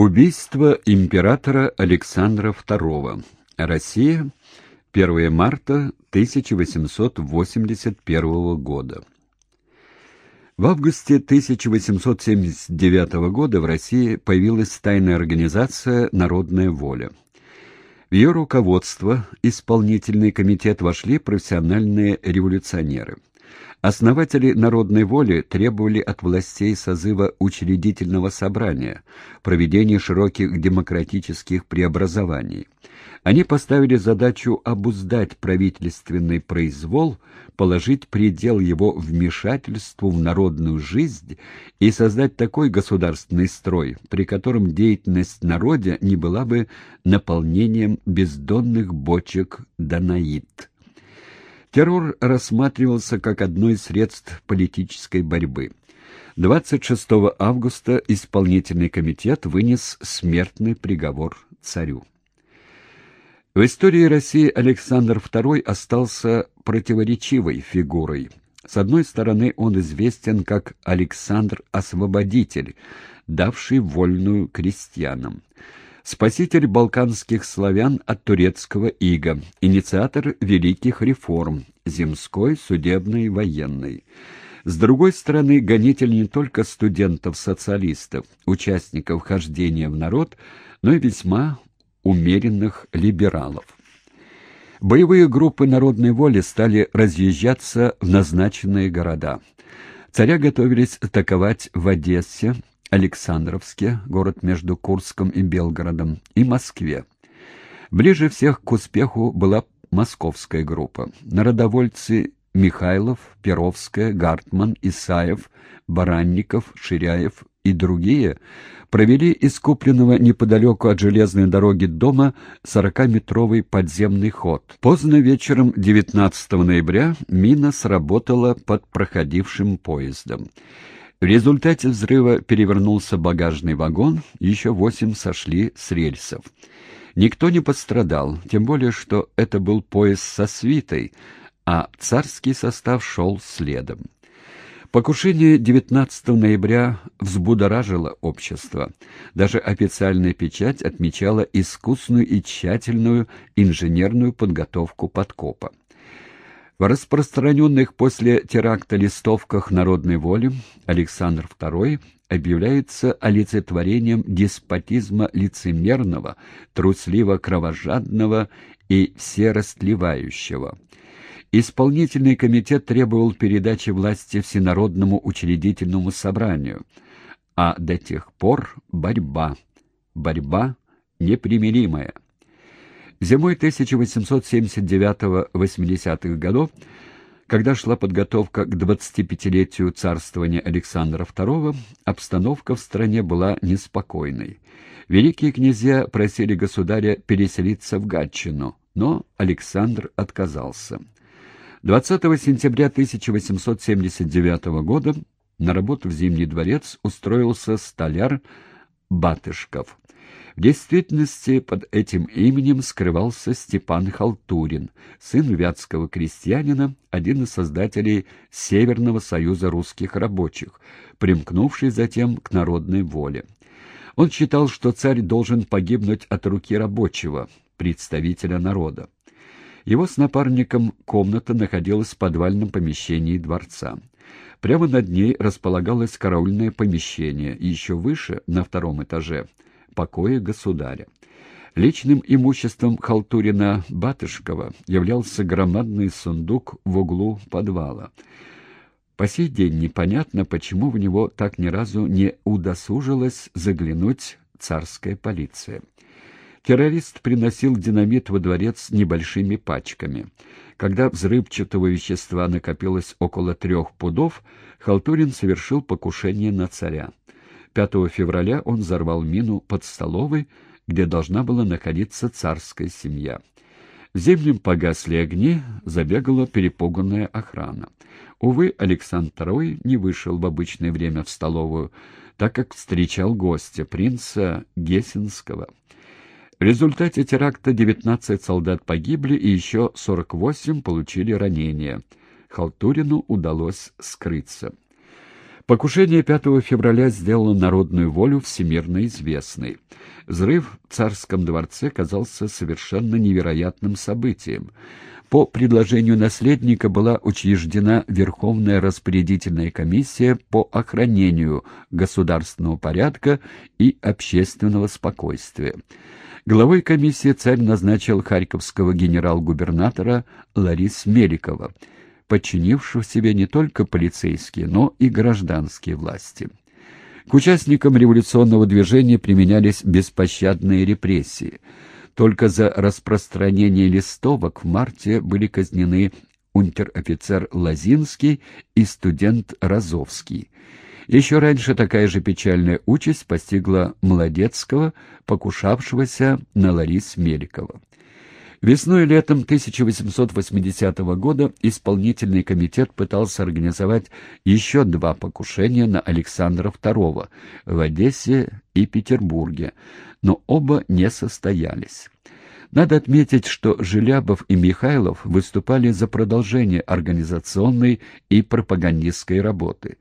Убийство императора Александра II. Россия. 1 марта 1881 года. В августе 1879 года в России появилась тайная организация «Народная воля». В ее руководство, исполнительный комитет вошли профессиональные революционеры – Основатели народной воли требовали от властей созыва учредительного собрания, проведения широких демократических преобразований. Они поставили задачу обуздать правительственный произвол, положить предел его вмешательству в народную жизнь и создать такой государственный строй, при котором деятельность народа не была бы наполнением бездонных бочек Данаид. Террор рассматривался как одно из средств политической борьбы. 26 августа исполнительный комитет вынес смертный приговор царю. В истории России Александр II остался противоречивой фигурой. С одной стороны, он известен как Александр Освободитель, давший вольную крестьянам спаситель балканских славян от турецкого ига, инициатор великих реформ, земской, судебной и военной. С другой стороны, гонитель не только студентов-социалистов, участников хождения в народ, но и весьма умеренных либералов. Боевые группы народной воли стали разъезжаться в назначенные города. Царя готовились атаковать в Одессе, Александровске, город между Курском и Белгородом, и Москве. Ближе всех к успеху была московская группа. Народовольцы Михайлов, Перовская, Гартман, Исаев, Баранников, Ширяев и другие провели из купленного неподалеку от железной дороги дома 40-метровый подземный ход. Поздно вечером 19 ноября мина сработала под проходившим поездом. В результате взрыва перевернулся багажный вагон, еще восемь сошли с рельсов. Никто не пострадал, тем более, что это был поезд со свитой, а царский состав шел следом. Покушение 19 ноября взбудоражило общество. Даже официальная печать отмечала искусную и тщательную инженерную подготовку подкопа. В распространенных после теракта листовках народной воли Александр II объявляется олицетворением деспотизма лицемерного, трусливо-кровожадного и всерастливающего. Исполнительный комитет требовал передачи власти Всенародному учредительному собранию, а до тех пор борьба, борьба непримиримая. Зимой 1879-80-х годов, когда шла подготовка к 25-летию царствования Александра II, обстановка в стране была неспокойной. Великие князья просили государя переселиться в Гатчину, но Александр отказался. 20 сентября 1879 года на работу в Зимний дворец устроился столяр Батышков. В действительности под этим именем скрывался Степан Халтурин, сын вятского крестьянина, один из создателей Северного союза русских рабочих, примкнувший затем к народной воле. Он считал, что царь должен погибнуть от руки рабочего, представителя народа. Его с напарником комната находилась в подвальном помещении дворца. Прямо над ней располагалось караульное помещение, еще выше, на втором этаже, покои государя. Личным имуществом Халтурина Батышкова являлся громадный сундук в углу подвала. По сей день непонятно, почему в него так ни разу не удосужилась заглянуть царская полиция. Террорист приносил динамит во дворец небольшими пачками. Когда взрывчатого вещества накопилось около трех пудов, Халтурин совершил покушение на царя. 5 февраля он взорвал мину под столовой, где должна была находиться царская семья. В зимнем погасли огни, забегала перепуганная охрана. Увы, Александр II не вышел в обычное время в столовую, так как встречал гостя, принца Гессенского. В результате теракта 19 солдат погибли и еще 48 получили ранения. Халтурину удалось скрыться. Покушение 5 февраля сделало народную волю всемирно известной. Взрыв в царском дворце казался совершенно невероятным событием. По предложению наследника была учреждена Верховная распорядительная комиссия по охранению государственного порядка и общественного спокойствия. Главой комиссии царь назначил харьковского генерал-губернатора Ларис Меликова – подчинивших себе не только полицейские, но и гражданские власти. К участникам революционного движения применялись беспощадные репрессии. Только за распространение листовок в марте были казнены унтер-офицер Лазинский и студент Розовский. Еще раньше такая же печальная участь постигла Молодецкого, покушавшегося на Ларис Меликова. Весной и летом 1880 года исполнительный комитет пытался организовать еще два покушения на Александра II в Одессе и Петербурге, но оба не состоялись. Надо отметить, что Желябов и Михайлов выступали за продолжение организационной и пропагандистской работы.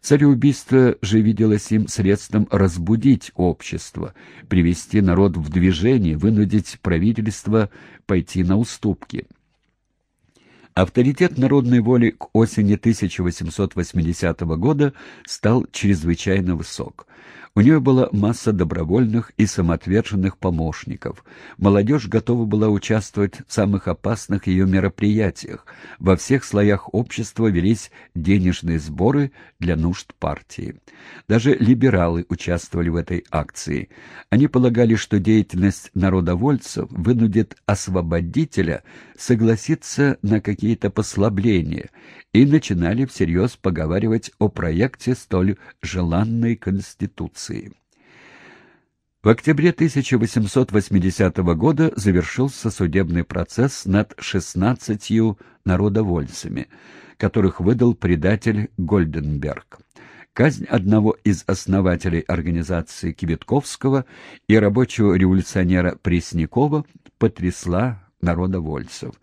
Цареубийство же виделось им средством разбудить общество, привести народ в движение, вынудить правительство пойти на уступки. Авторитет народной воли к осени 1880 года стал чрезвычайно высок. У нее была масса добровольных и самоотверженных помощников. Молодежь готова была участвовать в самых опасных ее мероприятиях. Во всех слоях общества велись денежные сборы для нужд партии. Даже либералы участвовали в этой акции. Они полагали, что деятельность народовольцев вынудит освободителя согласиться на какие-то послабления и начинали всерьез поговаривать о проекте столь желанной Конституции. В октябре 1880 года завершился судебный процесс над 16 народовольцами, которых выдал предатель Гольденберг. Казнь одного из основателей организации Кибитковского и рабочего революционера Преснякова потрясла народовольцев.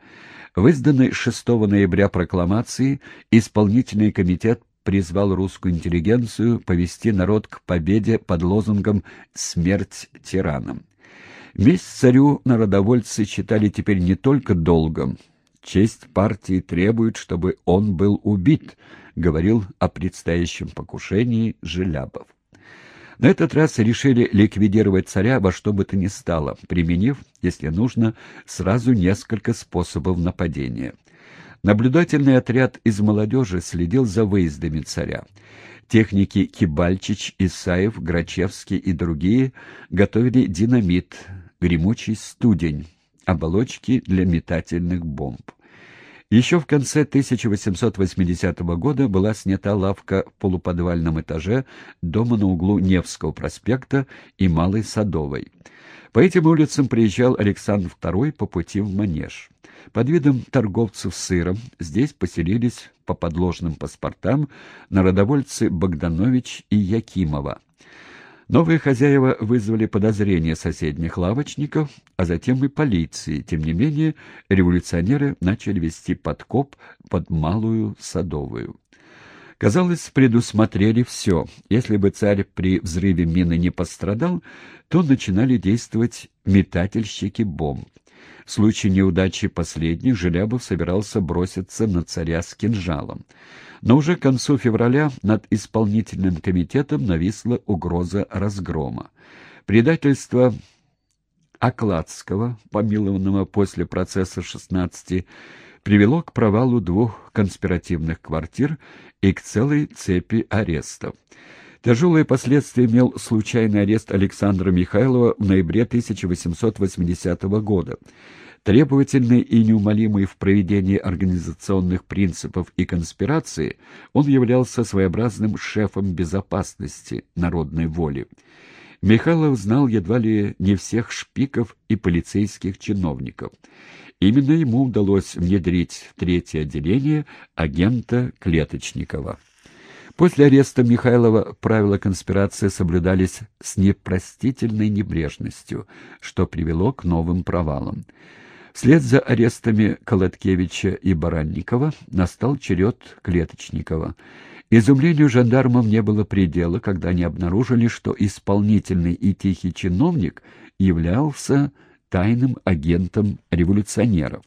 В изданной 6 ноября прокламации исполнительный комитет призвал русскую интеллигенцию повести народ к победе под лозунгом «Смерть тиранам». Месть царю народовольцы считали теперь не только долгом. Честь партии требует, чтобы он был убит, говорил о предстоящем покушении Желябов. На этот раз решили ликвидировать царя во что бы то ни стало, применив, если нужно, сразу несколько способов нападения. Наблюдательный отряд из молодежи следил за выездами царя. Техники Кибальчич, Исаев, Грачевский и другие готовили динамит, гремучий студень, оболочки для метательных бомб. Еще в конце 1880 года была снята лавка в полуподвальном этаже дома на углу Невского проспекта и Малой Садовой. По этим улицам приезжал Александр II по пути в Манеж. Под видом торговцев сыром здесь поселились по подложным паспортам народовольцы Богданович и Якимова. Новые хозяева вызвали подозрения соседних лавочников, а затем и полиции. Тем не менее, революционеры начали вести подкоп под Малую Садовую. Казалось, предусмотрели все. Если бы царь при взрыве мины не пострадал, то начинали действовать метательщики бомб. В случае неудачи последних Желябов собирался броситься на царя с кинжалом. Но уже к концу февраля над исполнительным комитетом нависла угроза разгрома. Предательство Окладского, помилованного после процесса 16, привело к провалу двух конспиративных квартир и к целой цепи арестов. Тяжелые последствия имел случайный арест Александра Михайлова в ноябре 1880 года. Требовательный и неумолимый в проведении организационных принципов и конспирации, он являлся своеобразным шефом безопасности народной воли. Михайлов знал едва ли не всех шпиков и полицейских чиновников. Именно ему удалось внедрить в третье отделение агента Клеточникова. После ареста Михайлова правила конспирации соблюдались с непростительной небрежностью, что привело к новым провалам. Вслед за арестами Колоткевича и Баранникова настал черед Клеточникова. Изумлению жандармов не было предела, когда они обнаружили, что исполнительный и тихий чиновник являлся тайным агентом революционеров.